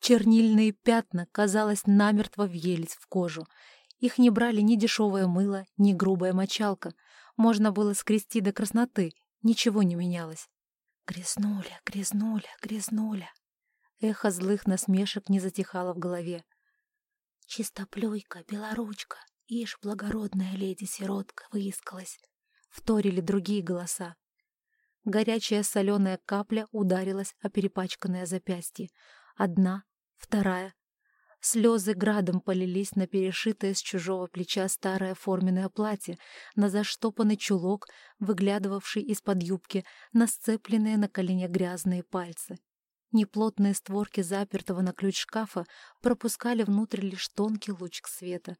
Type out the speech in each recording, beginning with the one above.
Чернильные пятна, казалось, намертво въелись в кожу. Их не брали ни дешевое мыло, ни грубая мочалка. Можно было скрести до красноты, ничего не менялось. «Грязнуля, грязнуля, грязнуля!» Эхо злых насмешек не затихало в голове. «Чистоплюйка, белоручка, ишь, благородная леди-сиротка выискалась!» Вторили другие голоса. Горячая соленая капля ударилась о перепачканное запястье. Одна, вторая. Слезы градом полились на перешитое с чужого плеча старое форменное платье, на заштопанный чулок, выглядывавший из-под юбки, на сцепленные на колене грязные пальцы. Неплотные створки запертого на ключ шкафа пропускали внутрь лишь тонкий лучик света.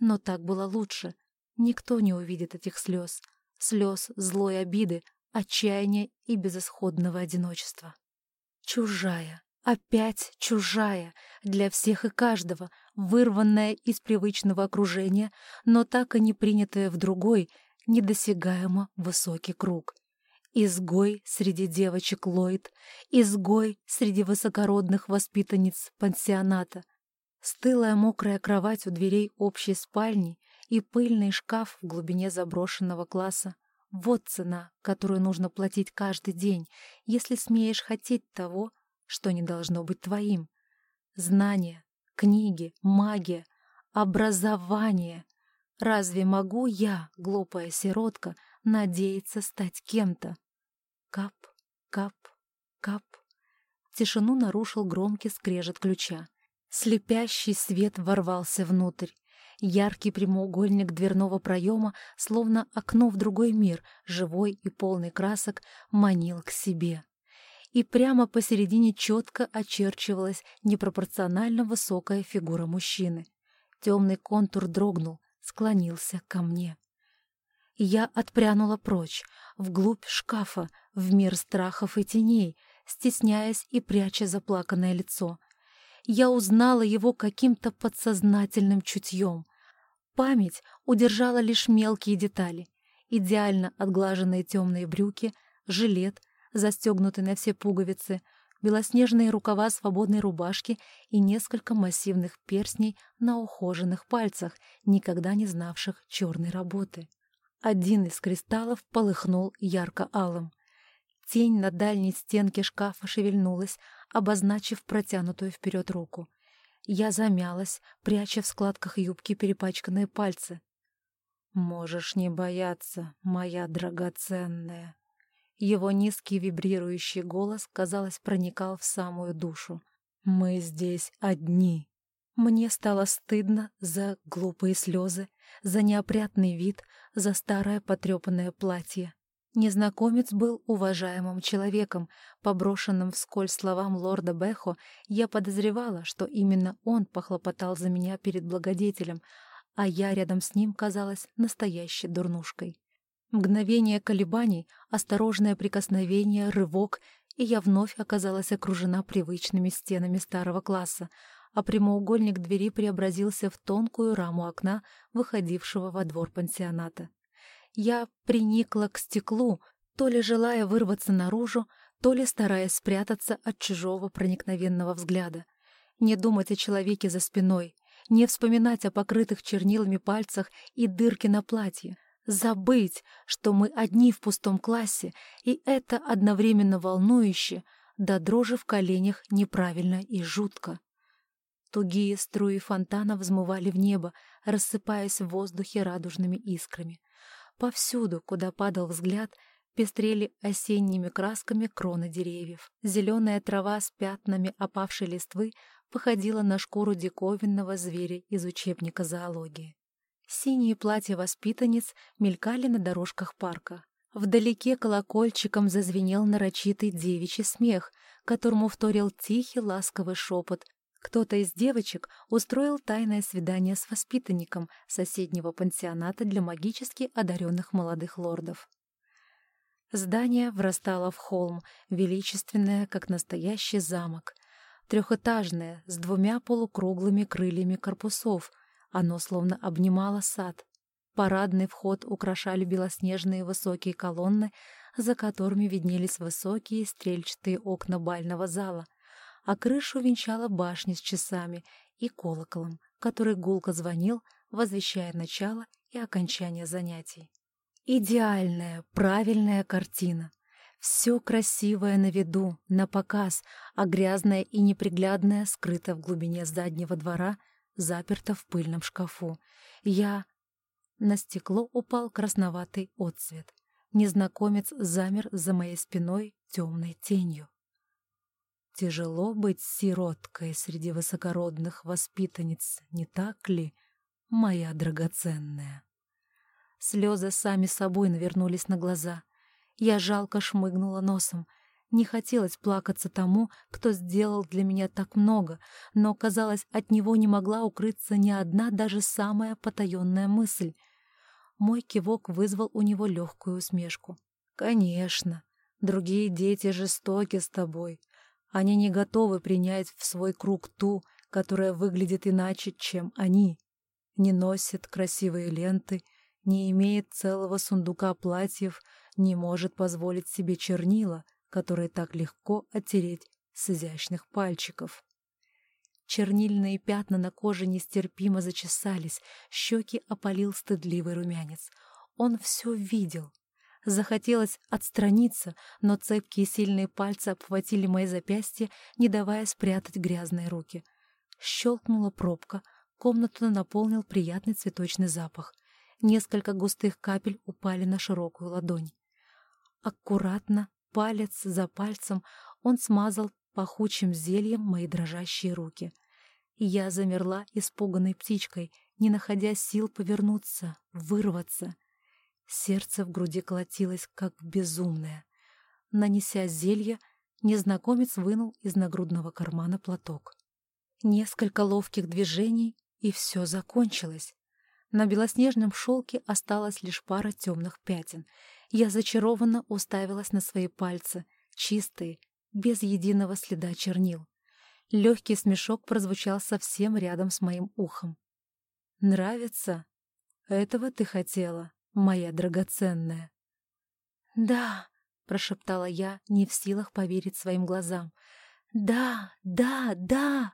Но так было лучше. Никто не увидит этих слез. Слез злой обиды, отчаяния и безысходного одиночества. Чужая, опять чужая, для всех и каждого, вырванная из привычного окружения, но так и не принятая в другой, недосягаемо высокий круг. Изгой среди девочек Ллойд, изгой среди высокородных воспитанниц пансионата. Стылая мокрая кровать у дверей общей спальни и пыльный шкаф в глубине заброшенного класса вот цена, которую нужно платить каждый день, если смеешь хотеть того, что не должно быть твоим. Знания, книги, магия, образование. Разве могу я, глупая сиротка, надеяться стать кем-то? Кап, кап, кап. Тишину нарушил громкий скрежет ключа. Слепящий свет ворвался внутрь. Яркий прямоугольник дверного проема, словно окно в другой мир, живой и полный красок, манил к себе. И прямо посередине четко очерчивалась непропорционально высокая фигура мужчины. Темный контур дрогнул, склонился ко мне. Я отпрянула прочь, вглубь шкафа, в мир страхов и теней, стесняясь и пряча заплаканное лицо — я узнала его каким-то подсознательным чутьем. Память удержала лишь мелкие детали. Идеально отглаженные темные брюки, жилет, застегнутый на все пуговицы, белоснежные рукава свободной рубашки и несколько массивных перстней на ухоженных пальцах, никогда не знавших черной работы. Один из кристаллов полыхнул ярко-алым. Тень на дальней стенке шкафа шевельнулась, обозначив протянутую вперед руку. Я замялась, пряча в складках юбки перепачканные пальцы. «Можешь не бояться, моя драгоценная». Его низкий вибрирующий голос, казалось, проникал в самую душу. «Мы здесь одни». Мне стало стыдно за глупые слезы, за неопрятный вид, за старое потрепанное платье. Незнакомец был уважаемым человеком. По брошенным вскользь словам лорда Бехо, я подозревала, что именно он похлопотал за меня перед благодетелем, а я рядом с ним казалась настоящей дурнушкой. Мгновение колебаний, осторожное прикосновение, рывок, и я вновь оказалась окружена привычными стенами старого класса, а прямоугольник двери преобразился в тонкую раму окна, выходившего во двор пансионата. Я приникла к стеклу, то ли желая вырваться наружу, то ли стараясь спрятаться от чужого проникновенного взгляда. Не думать о человеке за спиной, не вспоминать о покрытых чернилами пальцах и дырке на платье. Забыть, что мы одни в пустом классе, и это одновременно волнующе, да дрожи в коленях неправильно и жутко. Тугие струи фонтана взмывали в небо, рассыпаясь в воздухе радужными искрами. Повсюду, куда падал взгляд, пестрели осенними красками кроны деревьев. Зеленая трава с пятнами опавшей листвы походила на шкуру диковинного зверя из учебника зоологии. Синие платья воспитанниц мелькали на дорожках парка. Вдалеке колокольчиком зазвенел нарочитый девичий смех, которому вторил тихий ласковый шепот, кто-то из девочек устроил тайное свидание с воспитанником соседнего пансионата для магически одаренных молодых лордов. Здание врастало в холм, величественное, как настоящий замок. Трехэтажное, с двумя полукруглыми крыльями корпусов. Оно словно обнимало сад. Парадный вход украшали белоснежные высокие колонны, за которыми виднелись высокие стрельчатые окна бального зала, а крышу венчала башня с часами и колоколом, который гулко звонил, возвещая начало и окончание занятий. Идеальная, правильная картина. Все красивое на виду, на показ, а грязное и неприглядное скрыто в глубине заднего двора, заперто в пыльном шкафу. Я... На стекло упал красноватый отцвет. Незнакомец замер за моей спиной темной тенью. Тяжело быть сироткой среди высокородных воспитанниц, не так ли, моя драгоценная? Слезы сами собой навернулись на глаза. Я жалко шмыгнула носом. Не хотелось плакаться тому, кто сделал для меня так много, но, казалось, от него не могла укрыться ни одна даже самая потаенная мысль. Мой кивок вызвал у него легкую усмешку. «Конечно, другие дети жестоки с тобой, они не готовы принять в свой круг ту, которая выглядит иначе, чем они. Не носит красивые ленты, не имеет целого сундука платьев, не может позволить себе чернила, которые так легко оттереть с изящных пальчиков. Чернильные пятна на коже нестерпимо зачесались, щеки опалил стыдливый румянец. Он все видел, Захотелось отстраниться, но цепкие сильные пальцы обхватили мои запястья, не давая спрятать грязные руки. Щелкнула пробка, комнату наполнил приятный цветочный запах. Несколько густых капель упали на широкую ладонь. Аккуратно, палец за пальцем, он смазал пахучим зельем мои дрожащие руки. Я замерла испуганной птичкой, не находя сил повернуться, вырваться. Сердце в груди колотилось, как безумное. Нанеся зелье, незнакомец вынул из нагрудного кармана платок. Несколько ловких движений, и все закончилось. На белоснежном шелке осталась лишь пара темных пятен. Я зачарованно уставилась на свои пальцы, чистые, без единого следа чернил. Легкий смешок прозвучал совсем рядом с моим ухом. «Нравится? Этого ты хотела?» моя драгоценная. «Да», — прошептала я, не в силах поверить своим глазам. «Да, да, да!»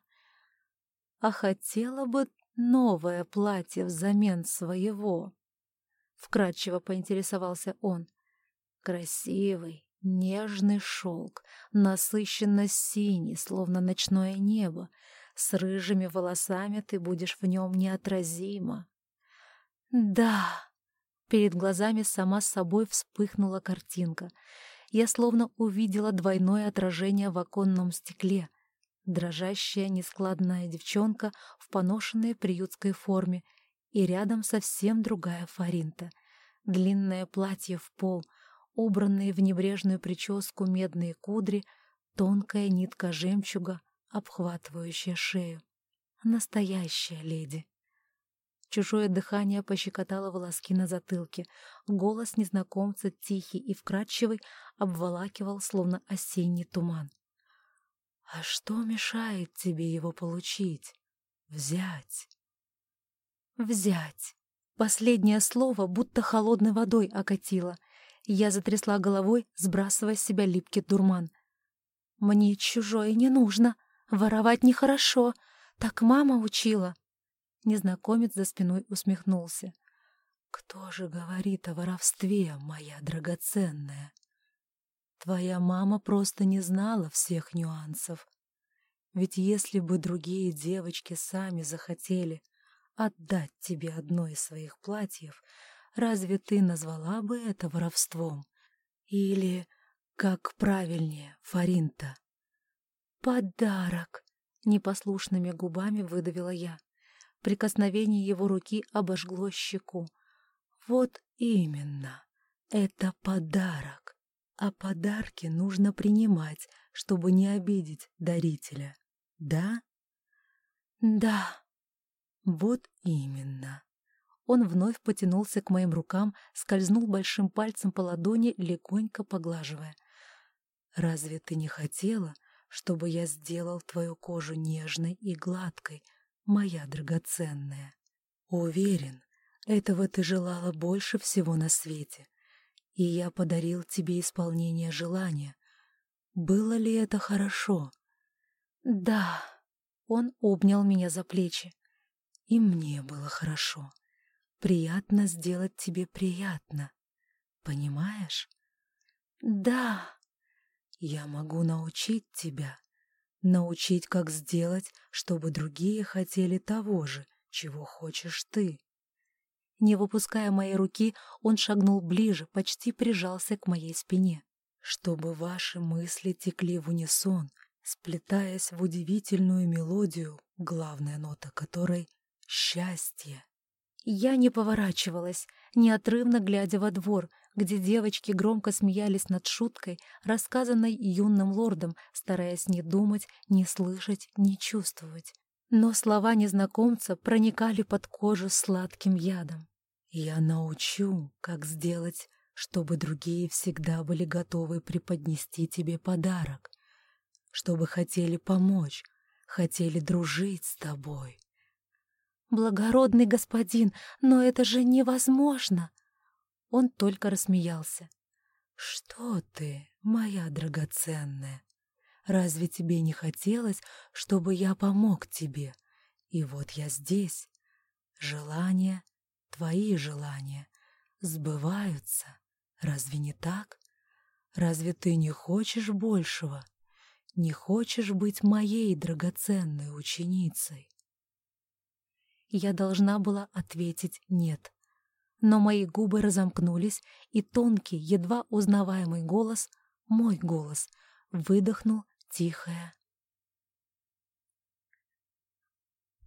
А хотела бы новое платье взамен своего. Вкратчиво поинтересовался он. Красивый, нежный шелк, насыщенно синий, словно ночное небо. С рыжими волосами ты будешь в нем неотразима. «Да!» Перед глазами сама собой вспыхнула картинка. Я словно увидела двойное отражение в оконном стекле. Дрожащая, нескладная девчонка в поношенной приютской форме и рядом совсем другая Фаринта. Длинное платье в пол, убранные в небрежную прическу медные кудри, тонкая нитка жемчуга, обхватывающая шею. Настоящая леди. Чужое дыхание пощекотало волоски на затылке. Голос незнакомца, тихий и вкрадчивый, обволакивал, словно осенний туман. «А что мешает тебе его получить? Взять?» «Взять!» Последнее слово будто холодной водой окатило. Я затрясла головой, сбрасывая с себя липкий дурман. «Мне чужое не нужно. Воровать нехорошо. Так мама учила». Незнакомец за спиной усмехнулся. «Кто же говорит о воровстве, моя драгоценная? Твоя мама просто не знала всех нюансов. Ведь если бы другие девочки сами захотели отдать тебе одно из своих платьев, разве ты назвала бы это воровством? Или, как правильнее, Фаринта?» «Подарок!» — непослушными губами выдавила я. Прикосновение его руки обожгло щеку. Вот именно. Это подарок. А подарки нужно принимать, чтобы не обидеть дарителя. Да? Да. Вот именно. Он вновь потянулся к моим рукам, скользнул большим пальцем по ладони, легонько поглаживая. «Разве ты не хотела, чтобы я сделал твою кожу нежной и гладкой, моя драгоценная. Уверен, этого ты желала больше всего на свете, и я подарил тебе исполнение желания. Было ли это хорошо? Да. Он обнял меня за плечи. И мне было хорошо. Приятно сделать тебе приятно. Понимаешь? Да. Я могу научить тебя. Научить, как сделать, чтобы другие хотели того же, чего хочешь ты. Не выпуская моей руки, он шагнул ближе, почти прижался к моей спине. Чтобы ваши мысли текли в унисон, сплетаясь в удивительную мелодию, главная нота которой — счастье. Я не поворачивалась, неотрывно глядя во двор, где девочки громко смеялись над шуткой, рассказанной юным лордом, стараясь не думать, не слышать, не чувствовать. Но слова незнакомца проникали под кожу сладким ядом. «Я научу, как сделать, чтобы другие всегда были готовы преподнести тебе подарок, чтобы хотели помочь, хотели дружить с тобой». «Благородный господин, но это же невозможно!» Он только рассмеялся. «Что ты, моя драгоценная? Разве тебе не хотелось, чтобы я помог тебе? И вот я здесь. Желания, твои желания, сбываются. Разве не так? Разве ты не хочешь большего? Не хочешь быть моей драгоценной ученицей?» Я должна была ответить «нет». Но мои губы разомкнулись, и тонкий, едва узнаваемый голос, мой голос, выдохнул тихое